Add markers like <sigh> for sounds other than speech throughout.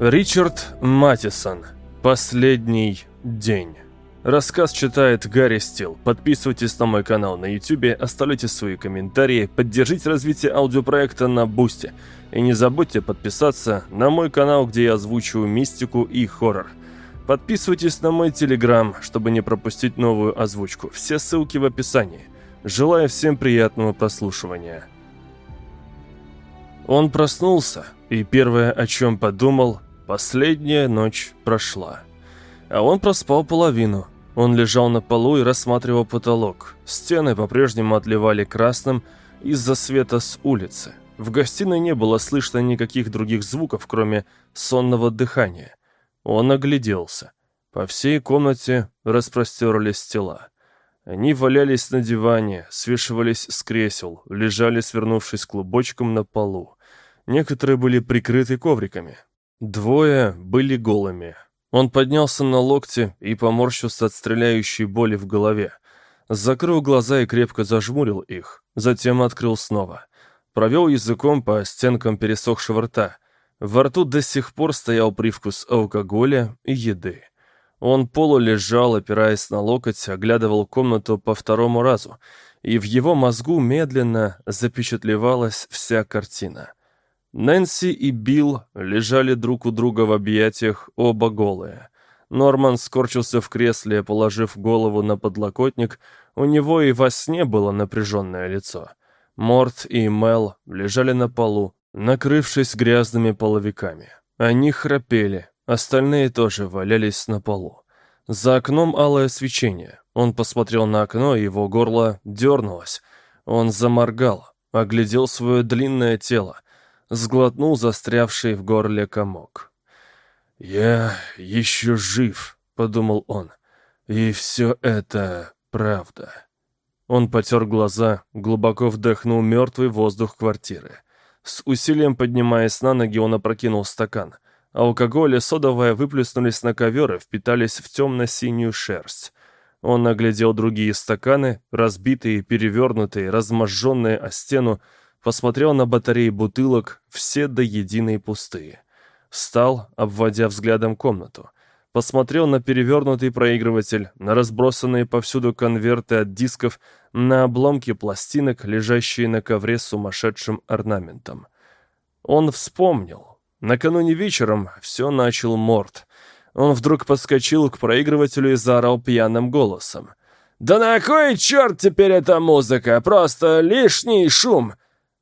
Ричард Матисон. Последний день. Рассказ читает Гарри Стил. Подписывайтесь на мой канал на YouTube, оставляйте свои комментарии, поддержите развитие аудиопроекта на Бусте. И не забудьте подписаться на мой канал, где я озвучиваю мистику и хоррор. Подписывайтесь на мой телеграм, чтобы не пропустить новую озвучку. Все ссылки в описании. Желаю всем приятного прослушивания. Он проснулся, и первое, о чем подумал, последняя ночь прошла. А он проспал половину. Он лежал на полу и рассматривал потолок. Стены по-прежнему отливали красным из-за света с улицы. В гостиной не было слышно никаких других звуков, кроме сонного дыхания. Он огляделся. По всей комнате распростерлись тела. Они валялись на диване, свешивались с кресел, лежали, свернувшись клубочком на полу. Некоторые были прикрыты ковриками. Двое были голыми. Он поднялся на локте и поморщился от стреляющей боли в голове. Закрыл глаза и крепко зажмурил их, затем открыл снова. Провел языком по стенкам пересохшего рта. Во рту до сих пор стоял привкус алкоголя и еды. Он полулежал, опираясь на локоть, оглядывал комнату по второму разу, и в его мозгу медленно запечатлевалась вся картина. Нэнси и Билл лежали друг у друга в объятиях, оба голые. Норман скорчился в кресле, положив голову на подлокотник, у него и во сне было напряженное лицо. Морт и Мел лежали на полу, накрывшись грязными половиками. Они храпели, Остальные тоже валялись на полу. За окном алое свечение. Он посмотрел на окно, и его горло дернулось. Он заморгал, оглядел свое длинное тело, сглотнул застрявший в горле комок. «Я еще жив», — подумал он, — «и все это правда». Он потер глаза, глубоко вдохнул мертвый воздух квартиры. С усилием поднимаясь на ноги, он опрокинул стакан — Алкоголь и содовая выплеснулись на ковер и впитались в темно-синюю шерсть. Он оглядел другие стаканы, разбитые, перевернутые, разможженные о стену, посмотрел на батареи бутылок, все до единой пустые. Встал, обводя взглядом комнату. Посмотрел на перевернутый проигрыватель, на разбросанные повсюду конверты от дисков, на обломки пластинок, лежащие на ковре с сумасшедшим орнаментом. Он вспомнил, Накануне вечером все начал Морт. Он вдруг подскочил к проигрывателю и заорал пьяным голосом. «Да на кой черт теперь эта музыка? Просто лишний шум!»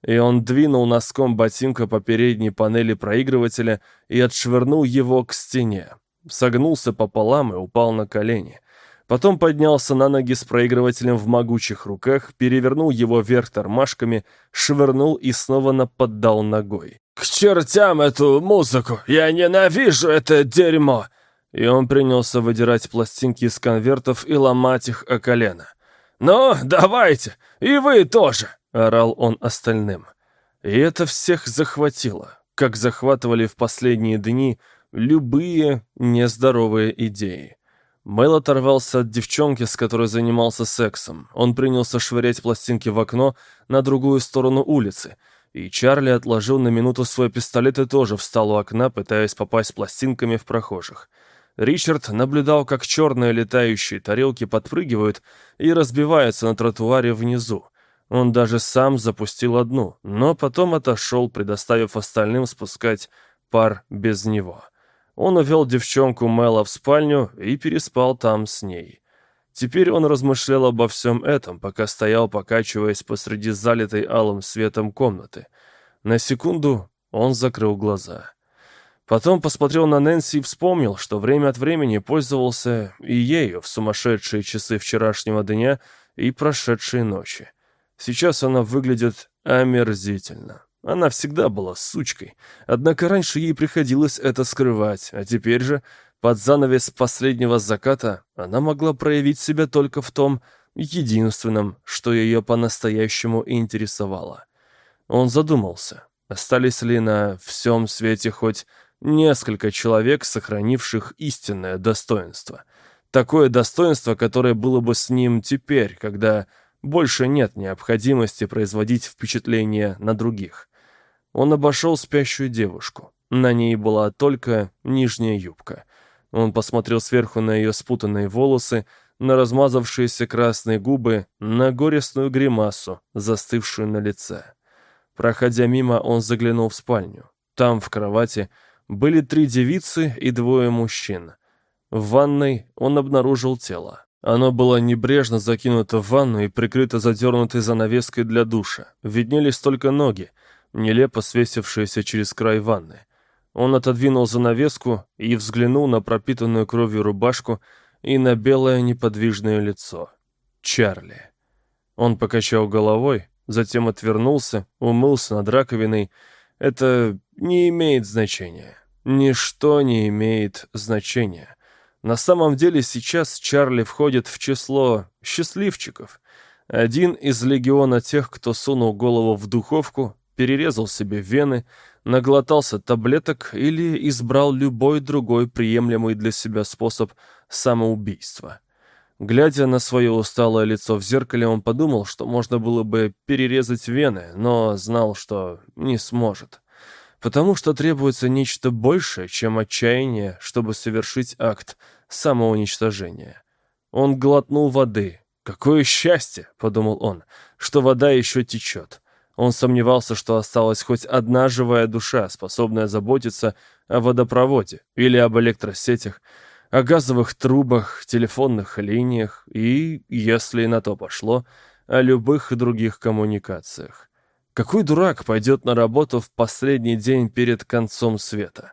И он двинул носком ботинка по передней панели проигрывателя и отшвырнул его к стене. Согнулся пополам и упал на колени. Потом поднялся на ноги с проигрывателем в могучих руках, перевернул его вверх тормашками, швырнул и снова наподдал ногой. «К чертям эту музыку! Я ненавижу это дерьмо!» И он принялся выдирать пластинки из конвертов и ломать их о колено. «Ну, давайте! И вы тоже!» — орал он остальным. И это всех захватило, как захватывали в последние дни любые нездоровые идеи. Мэл оторвался от девчонки, с которой занимался сексом. Он принялся швырять пластинки в окно на другую сторону улицы — и Чарли отложил на минуту свой пистолет и тоже встал у окна, пытаясь попасть пластинками в прохожих. Ричард наблюдал, как черные летающие тарелки подпрыгивают и разбиваются на тротуаре внизу. Он даже сам запустил одну, но потом отошел, предоставив остальным спускать пар без него. Он увел девчонку Мэла в спальню и переспал там с ней. Теперь он размышлял обо всем этом, пока стоял, покачиваясь посреди залитой алым светом комнаты. На секунду он закрыл глаза. Потом посмотрел на Нэнси и вспомнил, что время от времени пользовался и ею в сумасшедшие часы вчерашнего дня и прошедшие ночи. Сейчас она выглядит омерзительно. Она всегда была сучкой, однако раньше ей приходилось это скрывать, а теперь же под занавес последнего заката она могла проявить себя только в том единственном, что ее по-настоящему интересовало. Он задумался, остались ли на всем свете хоть несколько человек, сохранивших истинное достоинство. Такое достоинство, которое было бы с ним теперь, когда больше нет необходимости производить впечатление на других. Он обошел спящую девушку. На ней была только нижняя юбка. Он посмотрел сверху на ее спутанные волосы, на размазавшиеся красные губы, на горестную гримасу, застывшую на лице. Проходя мимо, он заглянул в спальню. Там, в кровати, были три девицы и двое мужчин. В ванной он обнаружил тело. Оно было небрежно закинуто в ванну и прикрыто задернутой занавеской для душа. Виднелись только ноги, нелепо свесившиеся через край ванны. Он отодвинул занавеску и взглянул на пропитанную кровью рубашку и на белое неподвижное лицо. Чарли. Он покачал головой, затем отвернулся, умылся над раковиной. Это не имеет значения. Ничто не имеет значения. На самом деле сейчас Чарли входит в число счастливчиков. Один из легиона тех, кто сунул голову в духовку, перерезал себе вены, наглотался таблеток или избрал любой другой приемлемый для себя способ самоубийства. Глядя на свое усталое лицо в зеркале, он подумал, что можно было бы перерезать вены, но знал, что не сможет. Потому что требуется нечто большее, чем отчаяние, чтобы совершить акт самоуничтожения. Он глотнул воды. «Какое счастье!» — подумал он, — что вода еще течет. Он сомневался, что осталась хоть одна живая душа, способная заботиться о водопроводе или об электросетях, о газовых трубах, телефонных линиях и, если на то пошло, о любых других коммуникациях. Какой дурак пойдет на работу в последний день перед концом света?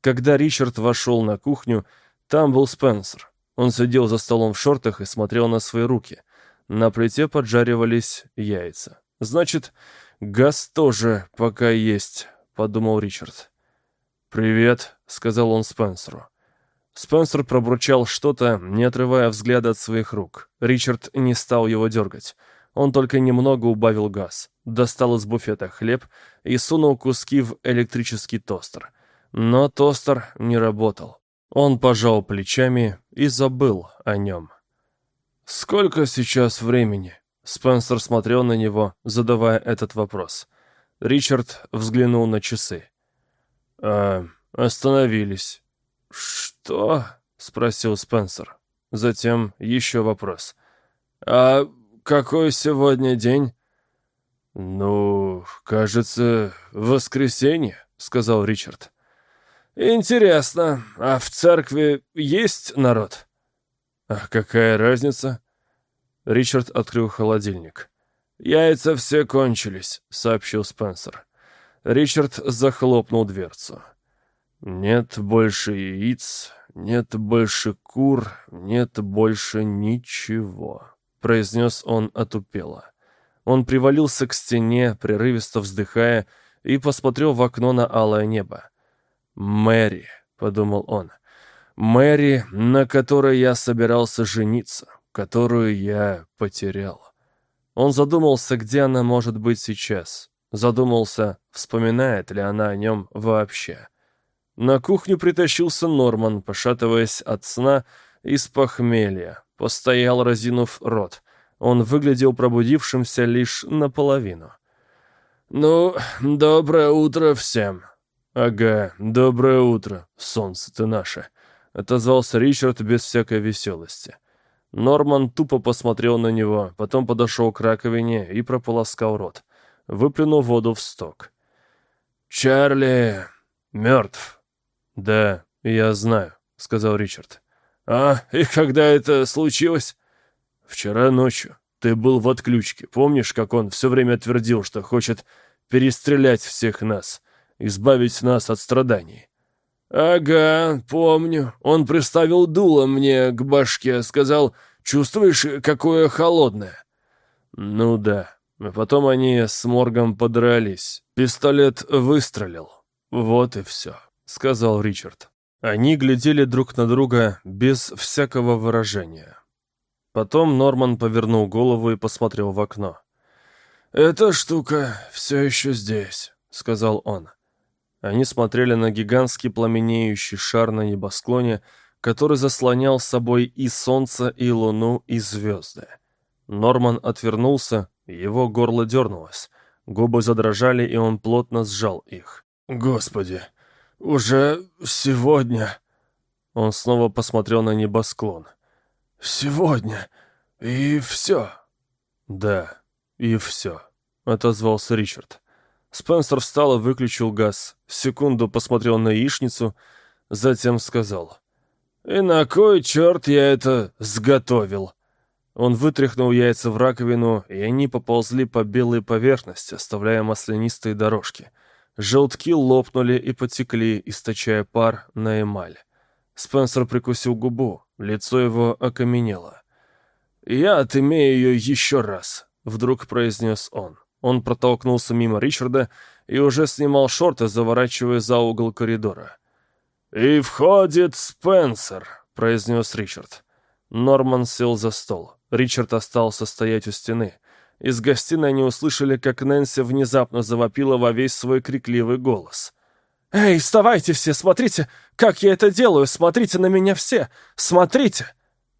Когда Ричард вошел на кухню, там был Спенсер. Он сидел за столом в шортах и смотрел на свои руки. На плите поджаривались яйца. Значит, газ тоже пока есть, подумал Ричард. «Привет», — сказал он Спенсеру. Спенсер пробурчал что-то, не отрывая взгляда от своих рук. Ричард не стал его дергать. Он только немного убавил газ, достал из буфета хлеб и сунул куски в электрический тостер. Но тостер не работал. Он пожал плечами и забыл о нем. «Сколько сейчас времени?» Спенсер смотрел на него, задавая этот вопрос. Ричард взглянул на часы. «А, остановились». «Что?» — спросил Спенсер. Затем еще вопрос. «А какой сегодня день?» «Ну, кажется, воскресенье», — сказал Ричард. «Интересно, а в церкви есть народ?» «А какая разница?» Ричард открыл холодильник. «Яйца все кончились», — сообщил Спенсер. Ричард захлопнул дверцу. «Нет больше яиц, нет больше кур, нет больше ничего», — произнес он отупело. Он привалился к стене, прерывисто вздыхая, и посмотрел в окно на алое небо. «Мэри», — подумал он, — «Мэри, на которой я собирался жениться» которую я потерял. Он задумался, где она может быть сейчас. Задумался, вспоминает ли она о нем вообще. На кухню притащился Норман, пошатываясь от сна из похмелья. Постоял, разинув рот. Он выглядел пробудившимся лишь наполовину. «Ну, доброе утро всем!» «Ага, доброе утро, солнце ты наше!» — отозвался Ричард без всякой веселости. Норман тупо посмотрел на него, потом подошел к раковине и прополоскал рот. Выплюнул воду в сток. «Чарли мертв». «Да, я знаю», — сказал Ричард. «А, и когда это случилось?» «Вчера ночью. Ты был в отключке. Помнишь, как он все время твердил, что хочет перестрелять всех нас, избавить нас от страданий?» «Ага, помню. Он приставил дуло мне к башке, сказал, чувствуешь, какое холодное?» «Ну да. Потом они с Моргом подрались. Пистолет выстрелил. Вот и все», — сказал Ричард. Они глядели друг на друга без всякого выражения. Потом Норман повернул голову и посмотрел в окно. «Эта штука все еще здесь», — сказал он. Они смотрели на гигантский пламенеющий шар на небосклоне, который заслонял собой и солнце, и луну, и звезды. Норман отвернулся, его горло дернулось. Губы задрожали, и он плотно сжал их. «Господи, уже сегодня...» Он снова посмотрел на небосклон. «Сегодня. И все». «Да, и все», — отозвался Ричард. Спенсер встал и выключил газ. Секунду посмотрел на яичницу, затем сказал. «И на кой черт я это сготовил?» Он вытряхнул яйца в раковину, и они поползли по белой поверхности, оставляя маслянистые дорожки. Желтки лопнули и потекли, источая пар на эмаль. Спенсер прикусил губу, лицо его окаменело. «Я отымею ее еще раз», — вдруг произнес он. Он протолкнулся мимо Ричарда и уже снимал шорты, заворачивая за угол коридора. «И входит Спенсер», — произнес Ричард. Норман сел за стол. Ричард остался стоять у стены. Из гостиной они услышали, как Нэнси внезапно завопила во весь свой крикливый голос. «Эй, вставайте все, смотрите, как я это делаю, смотрите на меня все, смотрите!»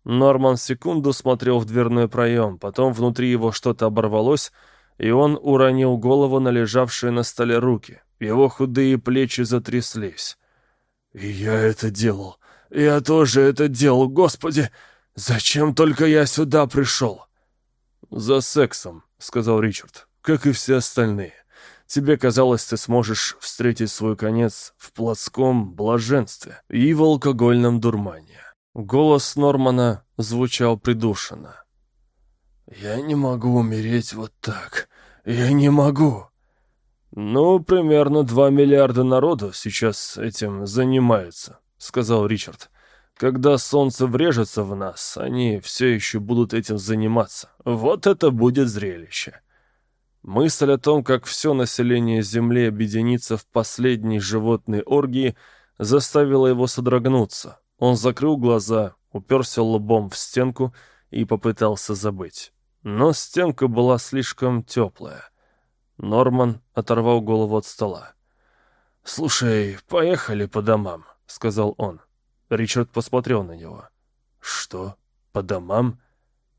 Норман секунду смотрел в дверной проем, потом внутри его что-то оборвалось, и он уронил голову на лежавшие на столе руки. Его худые плечи затряслись. «И я это делал, я тоже это делал, Господи! Зачем только я сюда пришел?» «За сексом», — сказал Ричард, — «как и все остальные. Тебе казалось, ты сможешь встретить свой конец в плотском блаженстве и в алкогольном дурмане». Голос Нормана звучал придушенно. «Я не могу умереть вот так. Я не могу». «Ну, примерно два миллиарда народу сейчас этим занимаются», — сказал Ричард. Когда солнце врежется в нас, они все еще будут этим заниматься. Вот это будет зрелище. Мысль о том, как все население Земли объединится в последней животной оргии, заставила его содрогнуться. Он закрыл глаза, уперся лбом в стенку и попытался забыть. Но стенка была слишком теплая. Норман оторвал голову от стола. «Слушай, поехали по домам», — сказал он. Ричард посмотрел на него. «Что? По домам?»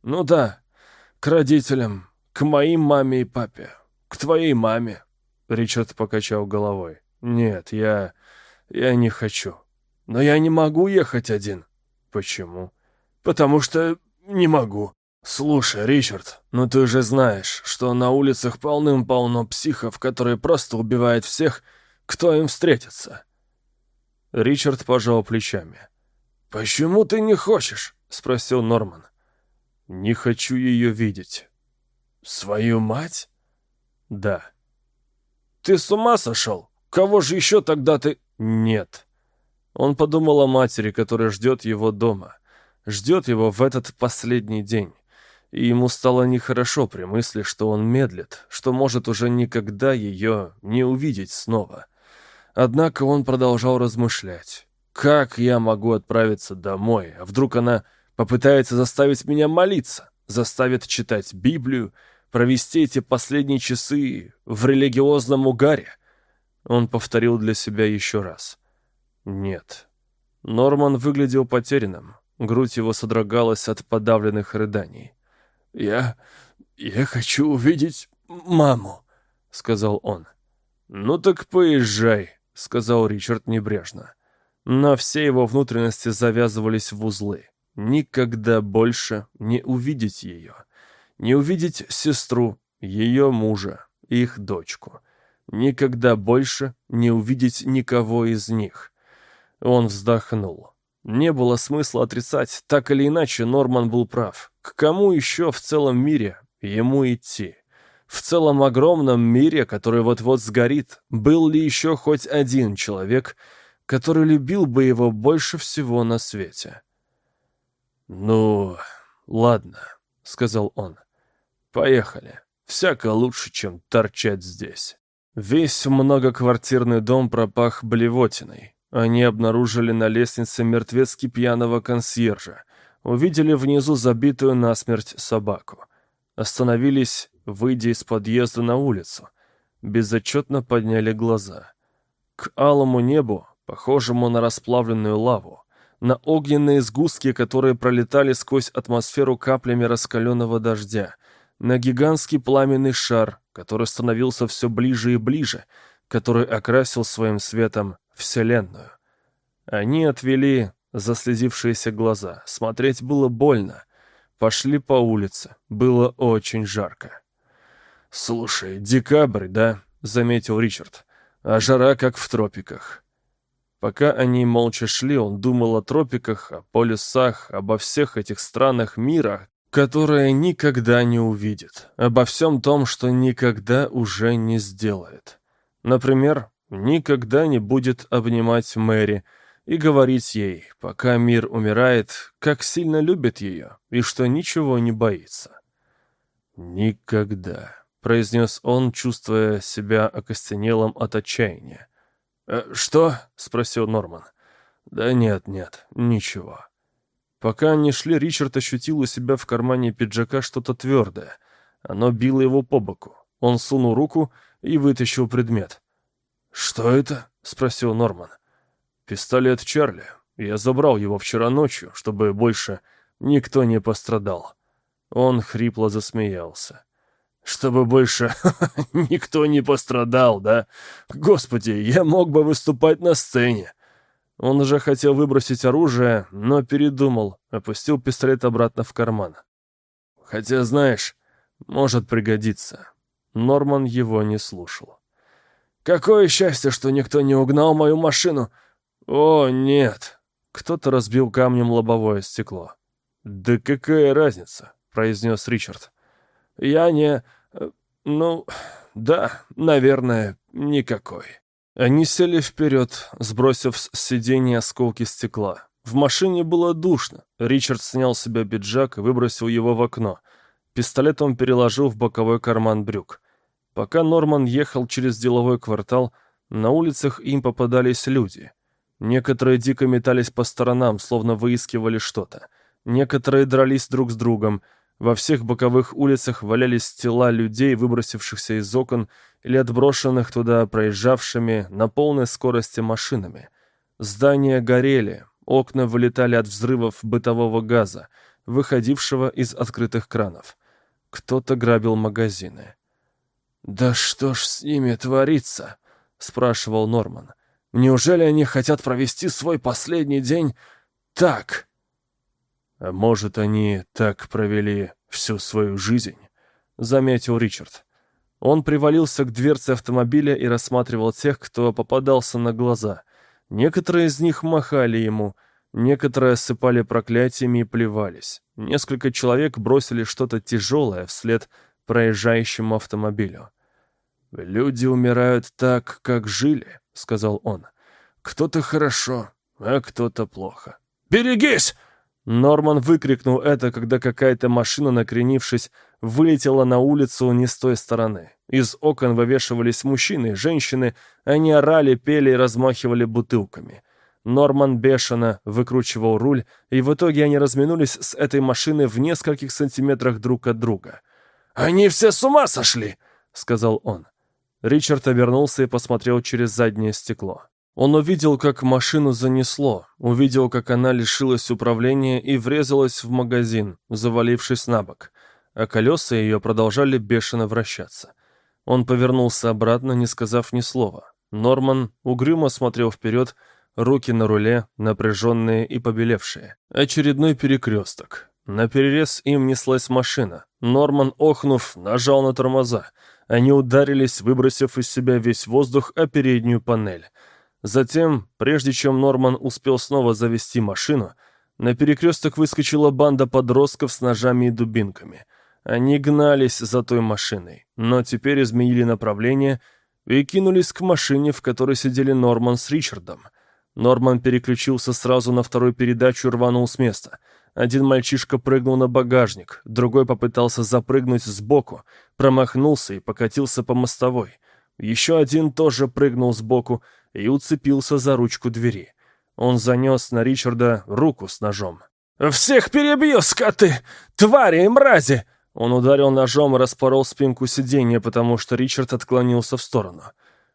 «Ну да, к родителям, к моим маме и папе, к твоей маме». Ричард покачал головой. «Нет, я... я не хочу. Но я не могу ехать один». «Почему?» «Потому что не могу». «Слушай, Ричард, ну ты же знаешь, что на улицах полным-полно психов, которые просто убивают всех, кто им встретится. Ричард пожал плечами. «Почему ты не хочешь?» — спросил Норман. «Не хочу ее видеть». «Свою мать?» «Да». «Ты с ума сошел? Кого же еще тогда ты...» «Нет». Он подумал о матери, которая ждет его дома. Ждет его в этот последний день. И ему стало нехорошо при мысли, что он медлит, что может уже никогда ее не увидеть снова. Однако он продолжал размышлять. «Как я могу отправиться домой? А вдруг она попытается заставить меня молиться, заставит читать Библию, провести эти последние часы в религиозном угаре?» Он повторил для себя еще раз. «Нет». Норман выглядел потерянным. Грудь его содрогалась от подавленных рыданий. «Я... я хочу увидеть маму», — сказал он. «Ну так поезжай», — сказал Ричард небрежно. Но все его внутренности завязывались в узлы. Никогда больше не увидеть ее. Не увидеть сестру, ее мужа, их дочку. Никогда больше не увидеть никого из них. Он вздохнул. Не было смысла отрицать, так или иначе Норман был прав. К кому еще в целом мире ему идти? В целом огромном мире, который вот-вот сгорит, был ли еще хоть один человек, который любил бы его больше всего на свете? «Ну, ладно», — сказал он. «Поехали. Всяко лучше, чем торчать здесь». Весь многоквартирный дом пропах блевотиной. Они обнаружили на лестнице мертвецки пьяного консьержа. Увидели внизу забитую насмерть собаку. Остановились выйдя из подъезда на улицу. Безотчетно подняли глаза. К алому небу, похожему на расплавленную лаву, на огненные сгустки, которые пролетали сквозь атмосферу каплями раскаленного дождя, на гигантский пламенный шар, который становился все ближе и ближе, который окрасил своим светом Вселенную. Они отвели заслезившиеся глаза. Смотреть было больно. Пошли по улице. Было очень жарко. «Слушай, декабрь, да?» — заметил Ричард. «А жара как в тропиках». Пока они молча шли, он думал о тропиках, о полюсах, обо всех этих странах мира, которые никогда не увидит, обо всем том, что никогда уже не сделает. Например, никогда не будет обнимать Мэри и говорить ей, пока мир умирает, как сильно любит ее и что ничего не боится. «Никогда», — произнес он, чувствуя себя окостенелым от отчаяния. «Э, «Что?» — спросил Норман. «Да нет, нет, ничего». Пока они шли, Ричард ощутил у себя в кармане пиджака что-то твердое. Оно било его по боку. Он сунул руку и вытащил предмет. «Что это?» — спросил Норман. «Пистолет Чарли. Я забрал его вчера ночью, чтобы больше никто не пострадал». Он хрипло засмеялся. «Чтобы больше <laughs> никто не пострадал, да? Господи, я мог бы выступать на сцене. Он уже хотел выбросить оружие, но передумал, опустил пистолет обратно в карман. Хотя, знаешь, может пригодиться. Норман его не слушал. «Какое счастье, что никто не угнал мою машину!» «О, нет!» Кто-то разбил камнем лобовое стекло. «Да какая разница?» — произнес Ричард. «Я не... Э, ну, да, наверное, никакой». Они сели вперед, сбросив с сиденья осколки стекла. В машине было душно. Ричард снял с себя пиджак и выбросил его в окно. Пистолет он переложил в боковой карман брюк. Пока Норман ехал через деловой квартал, на улицах им попадались люди. Некоторые дико метались по сторонам, словно выискивали что-то. Некоторые дрались друг с другом — во всех боковых улицах валялись тела людей, выбросившихся из окон или отброшенных туда проезжавшими на полной скорости машинами. Здания горели, окна вылетали от взрывов бытового газа, выходившего из открытых кранов. Кто-то грабил магазины. «Да что ж с ними творится?» — спрашивал Норман. «Неужели они хотят провести свой последний день так?» «А может, они так провели всю свою жизнь?» — заметил Ричард. Он привалился к дверце автомобиля и рассматривал тех, кто попадался на глаза. Некоторые из них махали ему, некоторые осыпали проклятиями и плевались. Несколько человек бросили что-то тяжелое вслед проезжающему автомобилю. «Люди умирают так, как жили», — сказал он. «Кто-то хорошо, а кто-то плохо». «Берегись!» Норман выкрикнул это, когда какая-то машина, накренившись, вылетела на улицу не с той стороны. Из окон вывешивались мужчины, женщины, они орали, пели и размахивали бутылками. Норман бешено выкручивал руль, и в итоге они разминулись с этой машиной в нескольких сантиметрах друг от друга. «Они все с ума сошли!» — сказал он. Ричард обернулся и посмотрел через заднее стекло. Он увидел, как машину занесло, увидел, как она лишилась управления и врезалась в магазин, завалившись на бок, а колеса ее продолжали бешено вращаться. Он повернулся обратно, не сказав ни слова. Норман угрюмо смотрел вперед, руки на руле, напряженные и побелевшие. Очередной перекресток. На перерез им неслась машина. Норман, охнув, нажал на тормоза. Они ударились, выбросив из себя весь воздух о переднюю панель. Затем, прежде чем Норман успел снова завести машину, на перекресток выскочила банда подростков с ножами и дубинками. Они гнались за той машиной, но теперь изменили направление и кинулись к машине, в которой сидели Норман с Ричардом. Норман переключился сразу на вторую передачу и рванул с места. Один мальчишка прыгнул на багажник, другой попытался запрыгнуть сбоку, промахнулся и покатился по мостовой. Еще один тоже прыгнул сбоку, и уцепился за ручку двери. Он занес на Ричарда руку с ножом. «Всех перебью, скоты! Твари и мрази!» Он ударил ножом и распорол спинку сиденья, потому что Ричард отклонился в сторону.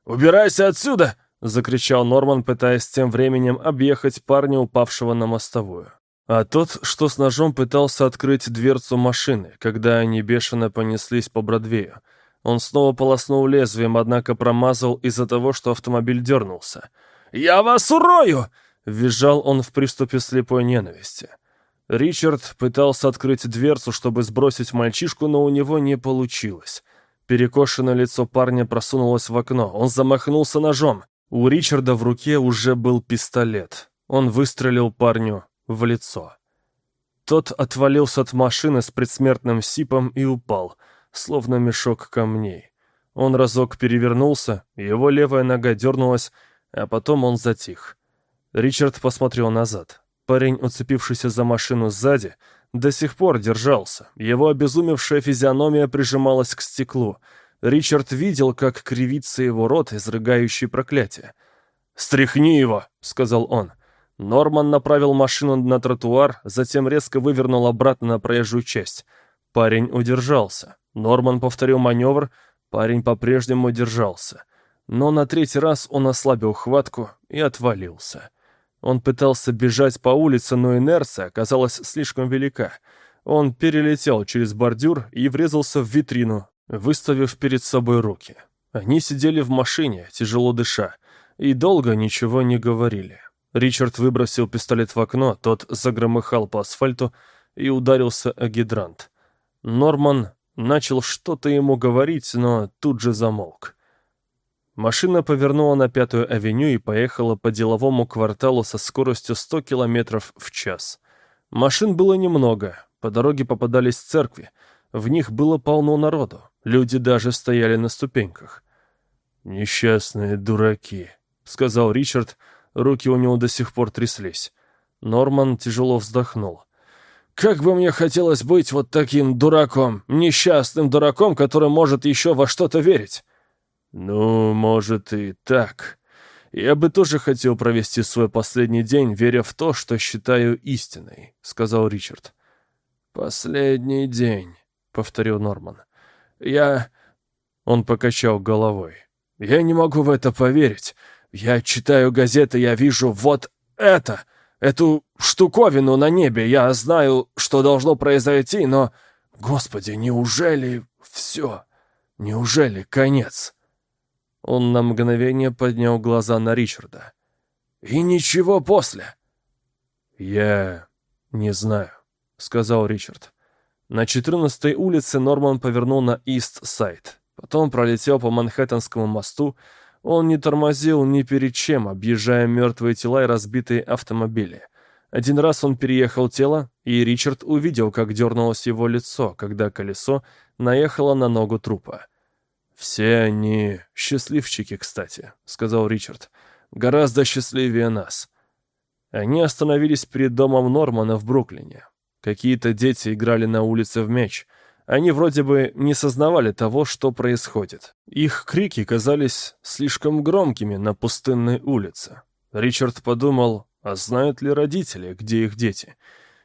«Убирайся отсюда!» — закричал Норман, пытаясь тем временем объехать парня, упавшего на мостовую. А тот, что с ножом пытался открыть дверцу машины, когда они бешено понеслись по Бродвею. Он снова полоснул лезвием, однако промазал из-за того, что автомобиль дернулся. Я вас урою!» — визжал он в приступе слепой ненависти. Ричард пытался открыть дверцу, чтобы сбросить мальчишку, но у него не получилось. Перекошенное лицо парня просунулось в окно. Он замахнулся ножом. У Ричарда в руке уже был пистолет. Он выстрелил парню в лицо. Тот отвалился от машины с предсмертным сипом и упал, словно мешок камней. Он разок перевернулся, его левая нога дернулась, а потом он затих. Ричард посмотрел назад. Парень, уцепившийся за машину сзади, до сих пор держался. Его обезумевшая физиономия прижималась к стеклу. Ричард видел, как кривится его рот, изрыгающий проклятие. «Стряхни его!» — сказал он. Норман направил машину на тротуар, затем резко вывернул обратно на проезжую часть. Парень удержался. Норман повторил маневр, парень по-прежнему держался. Но на третий раз он ослабил хватку и отвалился. Он пытался бежать по улице, но инерция оказалась слишком велика. Он перелетел через бордюр и врезался в витрину, выставив перед собой руки. Они сидели в машине, тяжело дыша, и долго ничего не говорили. Ричард выбросил пистолет в окно, тот загромыхал по асфальту и ударился о гидрант. Норман начал что-то ему говорить, но тут же замолк. Машина повернула на Пятую авеню и поехала по деловому кварталу со скоростью 100 км в час. Машин было немного, по дороге попадались церкви, в них было полно народу, люди даже стояли на ступеньках. «Несчастные дураки», — сказал Ричард, — Руки у него до сих пор тряслись. Норман тяжело вздохнул. «Как бы мне хотелось быть вот таким дураком, несчастным дураком, который может еще во что-то верить!» «Ну, может и так. Я бы тоже хотел провести свой последний день, веря в то, что считаю истиной», — сказал Ричард. «Последний день», — повторил Норман. «Я...» — он покачал головой. «Я не могу в это поверить. Я читаю газеты, я вижу вот это, эту штуковину на небе. Я знаю, что должно произойти, но... Господи, неужели все? Неужели конец?» Он на мгновение поднял глаза на Ричарда. «И ничего после?» «Я не знаю», — сказал Ричард. На 14-й улице Норман повернул на Ист-Сайд. Потом пролетел по Манхэттенскому мосту, он не тормозил ни перед чем, объезжая мертвые тела и разбитые автомобили. Один раз он переехал тело, и Ричард увидел, как дернулось его лицо, когда колесо наехало на ногу трупа. «Все они счастливчики, кстати», — сказал Ричард. «Гораздо счастливее нас». Они остановились перед домом Нормана в Бруклине. Какие-то дети играли на улице в мяч — они вроде бы не сознавали того, что происходит. Их крики казались слишком громкими на пустынной улице. Ричард подумал, а знают ли родители, где их дети,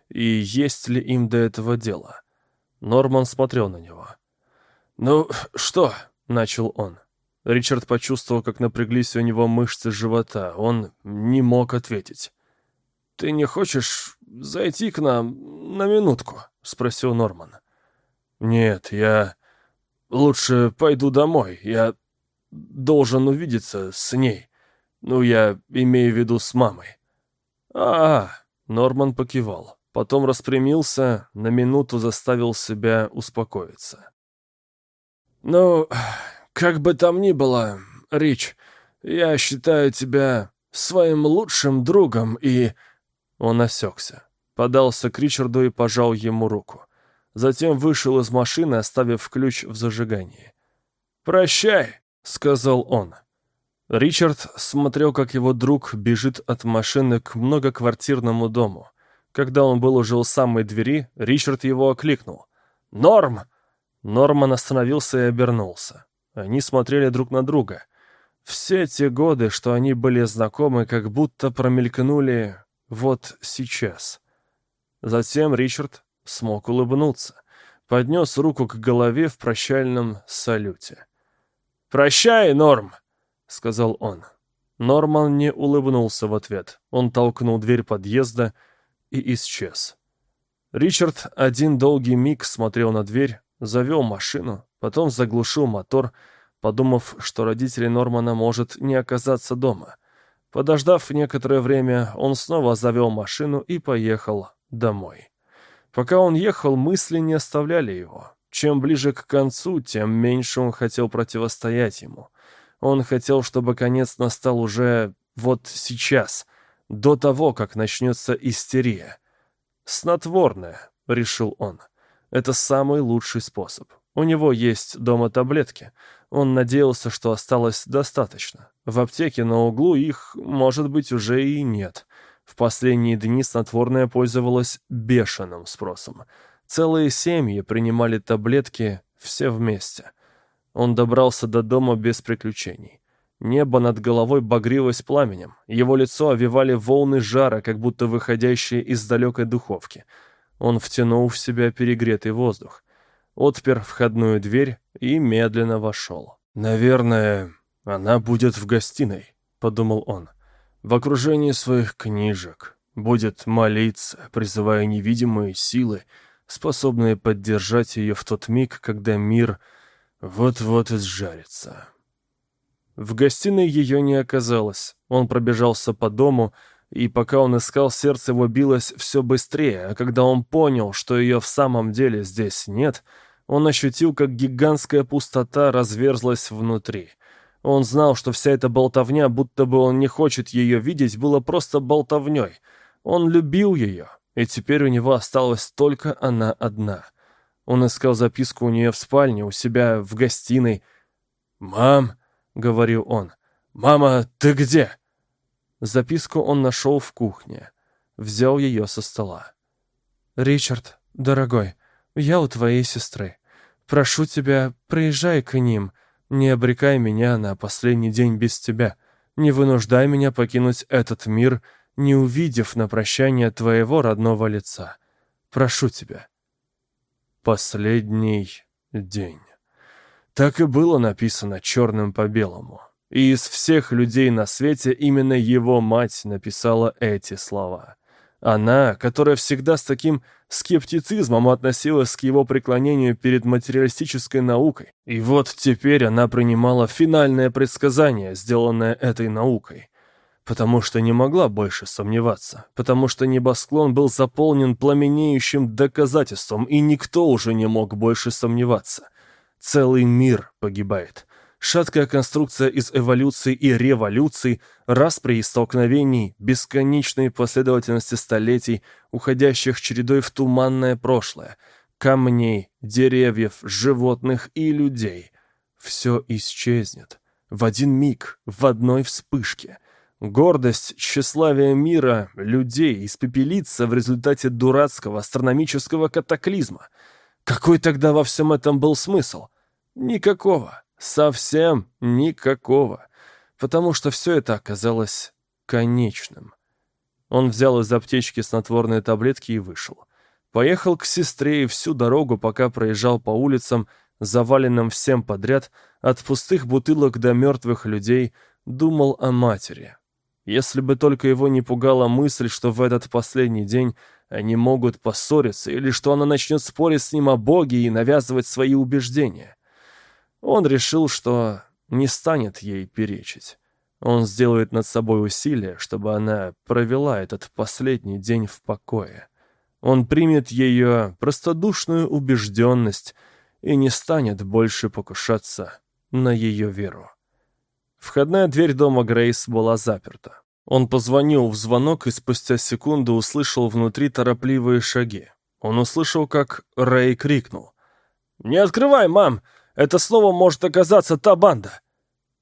и есть ли им до этого дело. Норман смотрел на него. «Ну, что?» — начал он. Ричард почувствовал, как напряглись у него мышцы живота. Он не мог ответить. «Ты не хочешь зайти к нам на минутку?» — спросил Норман. «Нет, я лучше пойду домой. Я должен увидеться с ней. Ну, я имею в виду с мамой». А, -а, Норман покивал. Потом распрямился, на минуту заставил себя успокоиться. «Ну, как бы там ни было, Рич, я считаю тебя своим лучшим другом и...» Он осекся, подался к Ричарду и пожал ему руку. Затем вышел из машины, оставив ключ в зажигании. «Прощай», — сказал он. Ричард смотрел, как его друг бежит от машины к многоквартирному дому. Когда он был уже у самой двери, Ричард его окликнул. «Норм!» Норман остановился и обернулся. Они смотрели друг на друга. Все те годы, что они были знакомы, как будто промелькнули вот сейчас. Затем Ричард смог улыбнуться. Поднес руку к голове в прощальном салюте. «Прощай, Норм!» — сказал он. Норман не улыбнулся в ответ. Он толкнул дверь подъезда и исчез. Ричард один долгий миг смотрел на дверь, завел машину, потом заглушил мотор, подумав, что родители Нормана может не оказаться дома. Подождав некоторое время, он снова завел машину и поехал домой. Пока он ехал, мысли не оставляли его. Чем ближе к концу, тем меньше он хотел противостоять ему. Он хотел, чтобы конец настал уже вот сейчас, до того, как начнется истерия. «Снотворное», — решил он. «Это самый лучший способ. У него есть дома таблетки. Он надеялся, что осталось достаточно. В аптеке на углу их, может быть, уже и нет. В последние дни снотворное пользовалось бешеным спросом. Целые семьи принимали таблетки все вместе. Он добрался до дома без приключений. Небо над головой багрилось пламенем. Его лицо овивали волны жара, как будто выходящие из далекой духовки. Он втянул в себя перегретый воздух. Отпер входную дверь и медленно вошел. «Наверное, она будет в гостиной», — подумал он в окружении своих книжек, будет молиться, призывая невидимые силы, способные поддержать ее в тот миг, когда мир вот-вот изжарится. В гостиной ее не оказалось. Он пробежался по дому, и пока он искал, сердце его билось все быстрее, а когда он понял, что ее в самом деле здесь нет, он ощутил, как гигантская пустота разверзлась внутри. Он знал, что вся эта болтовня, будто бы он не хочет ее видеть, была просто болтовней. Он любил ее, и теперь у него осталась только она одна. Он искал записку у нее в спальне, у себя в гостиной. «Мам», — говорил он, — «мама, ты где?» Записку он нашел в кухне. Взял ее со стола. «Ричард, дорогой, я у твоей сестры. Прошу тебя, приезжай к ним». Не обрекай меня на последний день без тебя. Не вынуждай меня покинуть этот мир, не увидев на прощание твоего родного лица. Прошу тебя. Последний день. Так и было написано черным по белому. И из всех людей на свете именно его мать написала эти слова. Она, которая всегда с таким скептицизмом относилась к его преклонению перед материалистической наукой. И вот теперь она принимала финальное предсказание, сделанное этой наукой. Потому что не могла больше сомневаться. Потому что небосклон был заполнен пламенеющим доказательством, и никто уже не мог больше сомневаться. Целый мир погибает. Шаткая конструкция из эволюции и революций, распри и столкновений, бесконечной последовательности столетий, уходящих чередой в туманное прошлое, камней, деревьев, животных и людей. Все исчезнет. В один миг, в одной вспышке. Гордость, тщеславие мира, людей испепелится в результате дурацкого астрономического катаклизма. Какой тогда во всем этом был смысл? Никакого. Совсем никакого, потому что все это оказалось конечным. Он взял из аптечки снотворные таблетки и вышел. Поехал к сестре и всю дорогу, пока проезжал по улицам, заваленным всем подряд, от пустых бутылок до мертвых людей, думал о матери. Если бы только его не пугала мысль, что в этот последний день они могут поссориться, или что она начнет спорить с ним о Боге и навязывать свои убеждения. Он решил, что не станет ей перечить. Он сделает над собой усилие, чтобы она провела этот последний день в покое. Он примет ее простодушную убежденность и не станет больше покушаться на ее веру. Входная дверь дома Грейс была заперта. Он позвонил в звонок и спустя секунду услышал внутри торопливые шаги. Он услышал, как Рэй крикнул. «Не открывай, мам! Это слово может оказаться та банда».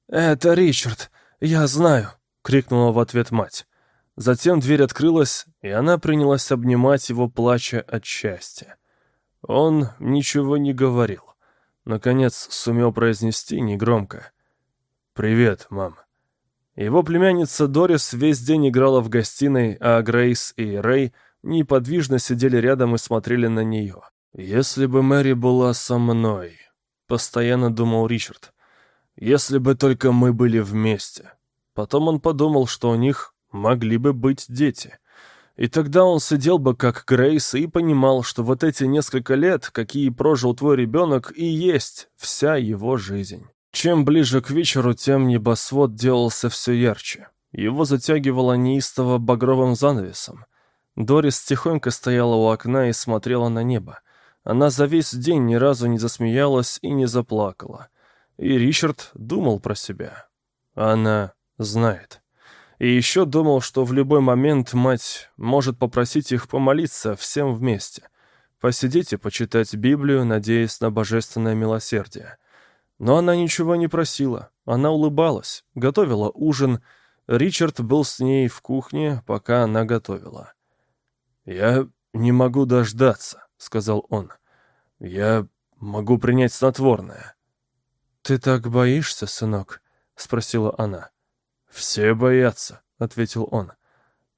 «Это Ричард, я знаю», — крикнула в ответ мать. Затем дверь открылась, и она принялась обнимать его, плача от счастья. Он ничего не говорил. Наконец сумел произнести негромко. «Привет, мам». Его племянница Дорис весь день играла в гостиной, а Грейс и Рэй неподвижно сидели рядом и смотрели на нее. «Если бы Мэри была со мной», Постоянно думал Ричард. Если бы только мы были вместе. Потом он подумал, что у них могли бы быть дети. И тогда он сидел бы как Грейс и понимал, что вот эти несколько лет, какие прожил твой ребенок, и есть вся его жизнь. Чем ближе к вечеру, тем небосвод делался все ярче. Его затягивало неистово багровым занавесом. Дорис тихонько стояла у окна и смотрела на небо. Она за весь день ни разу не засмеялась и не заплакала. И Ричард думал про себя. Она знает. И еще думал, что в любой момент мать может попросить их помолиться всем вместе. Посидеть и почитать Библию, надеясь на божественное милосердие. Но она ничего не просила. Она улыбалась, готовила ужин. Ричард был с ней в кухне, пока она готовила. «Я не могу дождаться», — сказал он. «Я могу принять снотворное». «Ты так боишься, сынок?» — спросила она. «Все боятся», — ответил он.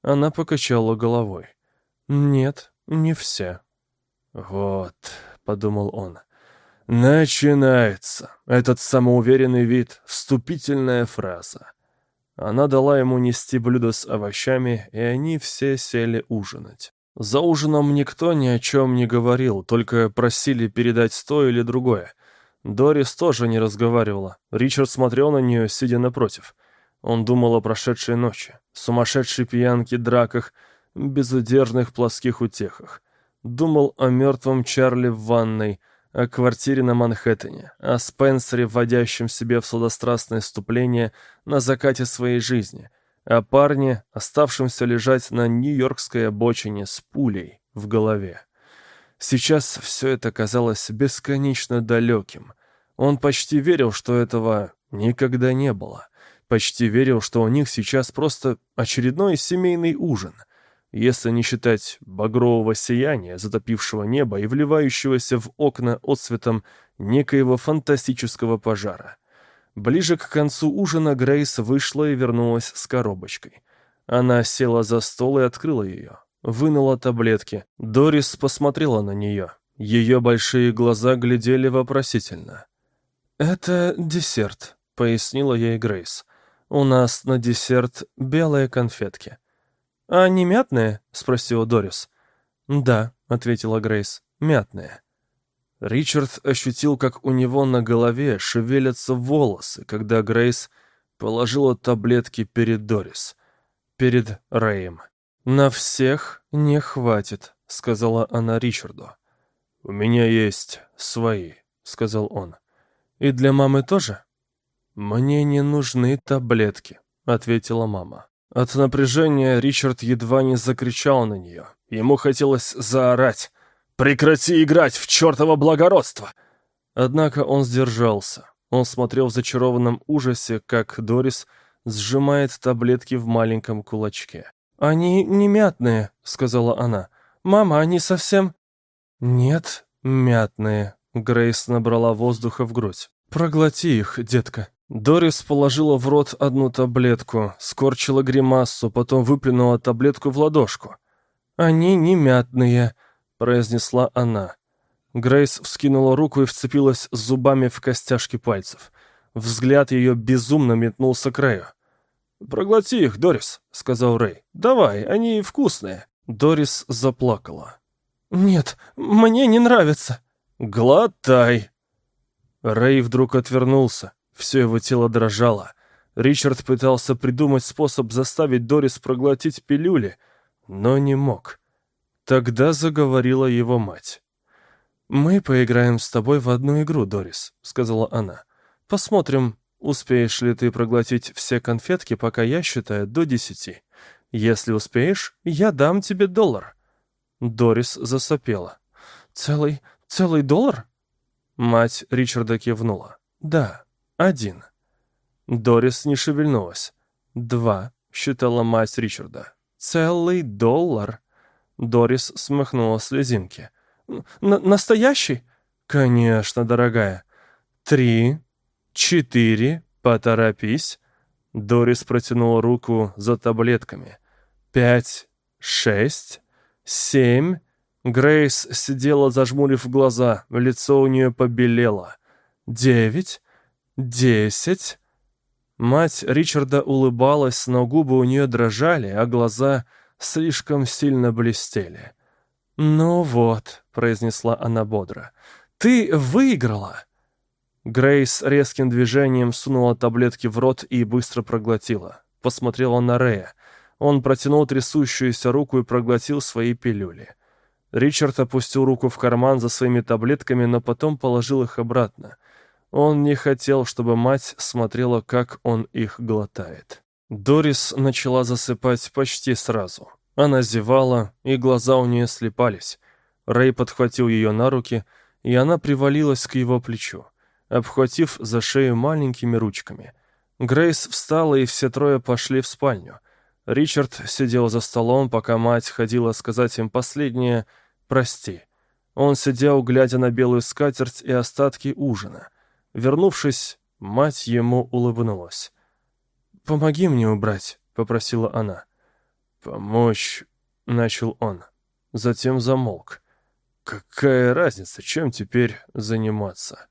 Она покачала головой. «Нет, не все». «Вот», — подумал он, — «начинается этот самоуверенный вид, вступительная фраза». Она дала ему нести блюдо с овощами, и они все сели ужинать. За ужином никто ни о чем не говорил, только просили передать то или другое. Дорис тоже не разговаривала. Ричард смотрел на нее, сидя напротив. Он думал о прошедшей ночи, сумасшедшей пьянке, драках, безудержных плоских утехах. Думал о мертвом Чарли в ванной, о квартире на Манхэттене, о Спенсере, вводящем себе в сладострастное вступление на закате своей жизни, о парне, оставшемся лежать на нью-йоркской обочине с пулей в голове. Сейчас все это казалось бесконечно далеким. Он почти верил, что этого никогда не было. Почти верил, что у них сейчас просто очередной семейный ужин, если не считать багрового сияния, затопившего небо и вливающегося в окна отсветом некоего фантастического пожара. Ближе к концу ужина Грейс вышла и вернулась с коробочкой. Она села за стол и открыла ее. Вынула таблетки. Дорис посмотрела на нее. Ее большие глаза глядели вопросительно. «Это десерт», — пояснила ей Грейс. У нас на десерт белые конфетки. А не мятные? спросила Дорис. Да, ответила Грейс. Мятные. Ричард ощутил, как у него на голове шевелятся волосы, когда Грейс положила таблетки перед Дорис, перед Рэем. «На всех не хватит», — сказала она Ричарду. «У меня есть свои», — сказал он. «И для мамы тоже?» «Мне не нужны таблетки», — ответила мама. От напряжения Ричард едва не закричал на нее. Ему хотелось заорать «Прекрати играть в чертово благородство!» Однако он сдержался. Он смотрел в зачарованном ужасе, как Дорис сжимает таблетки в маленьком кулачке. «Они не мятные», — сказала она. «Мама, они совсем...» «Нет, мятные», — Грейс набрала воздуха в грудь. «Проглоти их, детка». Дорис положила в рот одну таблетку, скорчила гримасу, потом выплюнула таблетку в ладошку. «Они не мятные», — произнесла она. Грейс вскинула руку и вцепилась зубами в костяшки пальцев. Взгляд ее безумно метнулся к Рэю. «Проглоти их, Дорис», — сказал Рэй. «Давай, они вкусные». Дорис заплакала. «Нет, мне не нравится». «Глотай». Рэй вдруг отвернулся. Все его тело дрожало. Ричард пытался придумать способ заставить Дорис проглотить пилюли, но не мог. Тогда заговорила его мать. «Мы поиграем с тобой в одну игру, Дорис», — сказала она. «Посмотрим, успеешь ли ты проглотить все конфетки, пока я считаю до десяти. Если успеешь, я дам тебе доллар». Дорис засопела. «Целый, целый доллар?» Мать Ричарда кивнула. «Да, один. Дорис не шевельнулась. Два, считала мать Ричарда. Целый доллар. Дорис смахнула слезинки. «Настоящий?» «Конечно, дорогая. Три, четыре, поторопись». Дорис протянула руку за таблетками. «Пять, шесть, семь...» Грейс сидела, зажмурив глаза, лицо у нее побелело. «Девять, «Десять?» Мать Ричарда улыбалась, но губы у нее дрожали, а глаза слишком сильно блестели. «Ну вот», — произнесла она бодро, — «ты выиграла!» Грейс резким движением сунула таблетки в рот и быстро проглотила. посмотрела на Рея. Он протянул трясущуюся руку и проглотил свои пилюли. Ричард опустил руку в карман за своими таблетками, но потом положил их обратно. Он не хотел, чтобы мать смотрела, как он их глотает. Дорис начала засыпать почти сразу. Она зевала, и глаза у нее слепались. Рэй подхватил ее на руки, и она привалилась к его плечу, обхватив за шею маленькими ручками. Грейс встала, и все трое пошли в спальню. Ричард сидел за столом, пока мать ходила сказать им последнее «прости». Он сидел, глядя на белую скатерть и остатки ужина. Вернувшись, мать ему улыбнулась. «Помоги мне убрать», — попросила она. «Помочь», — начал он. Затем замолк. «Какая разница, чем теперь заниматься?»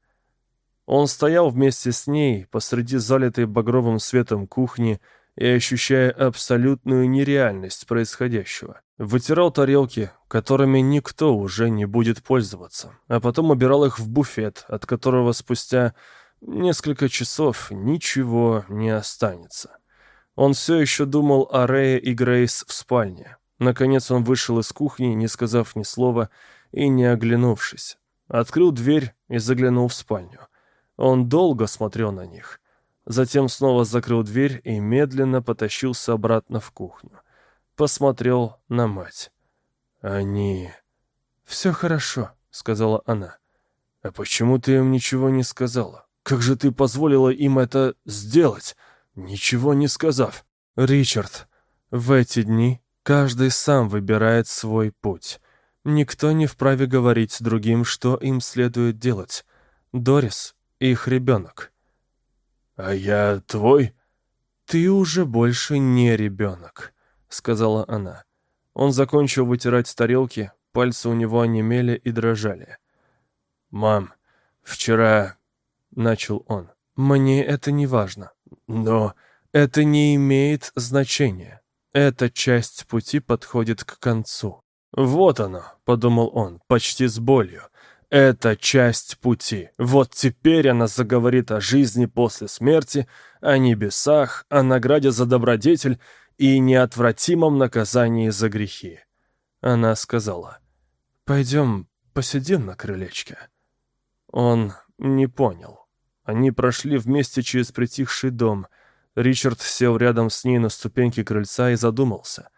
Он стоял вместе с ней посреди залитой багровым светом кухни и, ощущая абсолютную нереальность происходящего, вытирал тарелки, которыми никто уже не будет пользоваться, а потом убирал их в буфет, от которого спустя несколько часов ничего не останется. Он все еще думал о Рее и Грейс в спальне. Наконец он вышел из кухни, не сказав ни слова и не оглянувшись. Открыл дверь и заглянул в спальню. Он долго смотрел на них. Затем снова закрыл дверь и медленно потащился обратно в кухню. Посмотрел на мать. Они... «Все хорошо», — сказала она. «А почему ты им ничего не сказала? Как же ты позволила им это сделать?» ничего не сказав. «Ричард, в эти дни каждый сам выбирает свой путь. Никто не вправе говорить другим, что им следует делать. Дорис — их ребенок». «А я твой?» «Ты уже больше не ребенок», — сказала она. Он закончил вытирать тарелки, пальцы у него онемели и дрожали. «Мам, вчера...» — начал он. «Мне это не важно. Но это не имеет значения. Эта часть пути подходит к концу. «Вот оно», — подумал он, почти с болью. «Это часть пути. Вот теперь она заговорит о жизни после смерти, о небесах, о награде за добродетель и неотвратимом наказании за грехи». Она сказала, «Пойдем посидим на крылечке». Он не понял. Они прошли вместе через притихший дом. Ричард сел рядом с ней на ступеньке крыльца и задумался.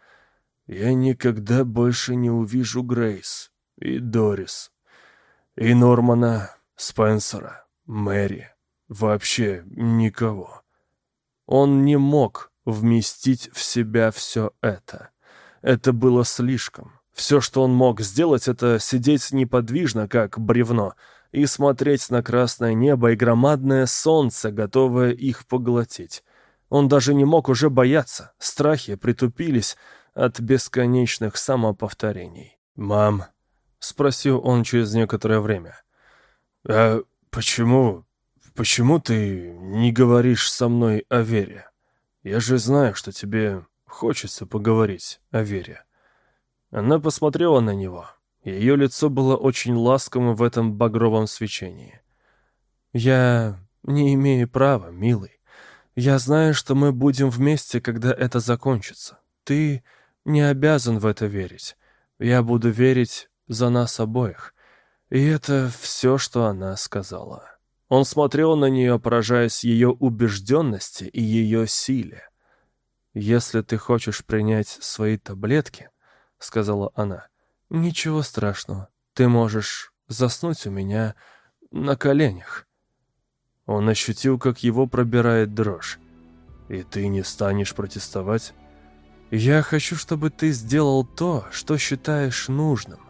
«Я никогда больше не увижу Грейс и Дорис, и Нормана, Спенсера, Мэри, вообще никого». Он не мог вместить в себя все это. Это было слишком. Все, что он мог сделать, это сидеть неподвижно, как бревно, и смотреть на красное небо и громадное солнце, готовое их поглотить. Он даже не мог уже бояться, страхи притупились от бесконечных самоповторений. «Мам», — спросил он через некоторое время, — «а почему, почему ты не говоришь со мной о вере? Я же знаю, что тебе хочется поговорить о вере». Она посмотрела на него, ее лицо было очень ласковым в этом багровом свечении. «Я не имею права, милый. Я знаю, что мы будем вместе, когда это закончится. Ты не обязан в это верить. Я буду верить за нас обоих». И это все, что она сказала. Он смотрел на нее, поражаясь ее убежденности и ее силе. «Если ты хочешь принять свои таблетки», — сказала она, «Ничего страшного. Ты можешь заснуть у меня на коленях». Он ощутил, как его пробирает дрожь. «И ты не станешь протестовать?» «Я хочу, чтобы ты сделал то, что считаешь нужным».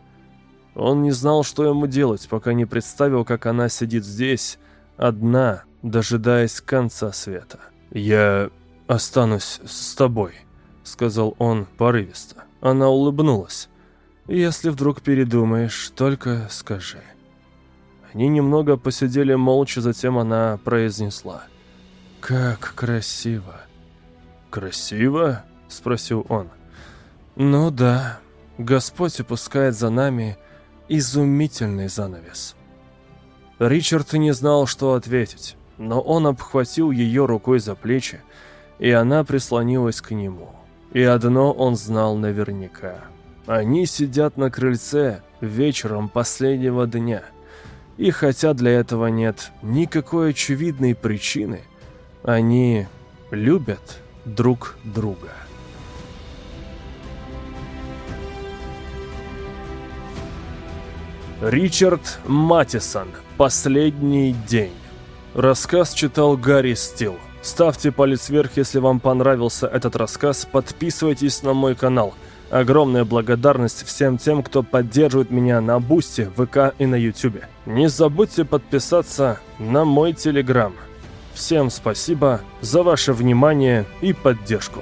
Он не знал, что ему делать, пока не представил, как она сидит здесь, одна, дожидаясь конца света. «Я останусь с тобой», — сказал он порывисто. Она улыбнулась. Если вдруг передумаешь, только скажи». Они немного посидели молча, затем она произнесла. «Как красиво!» «Красиво?» — спросил он. «Ну да, Господь упускает за нами изумительный занавес». Ричард не знал, что ответить, но он обхватил ее рукой за плечи и она прислонилась к нему. И одно он знал наверняка. Они сидят на крыльце вечером последнего дня. И хотя для этого нет никакой очевидной причины, они любят друг друга. Ричард Матисон. Последний день. Рассказ читал Гарри Стил. Ставьте палец вверх, если вам понравился этот рассказ, подписывайтесь на мой канал. Огромная благодарность всем тем, кто поддерживает меня на Бусти, ВК и на Ютубе. Не забудьте подписаться на мой Телеграм. Всем спасибо за ваше внимание и поддержку.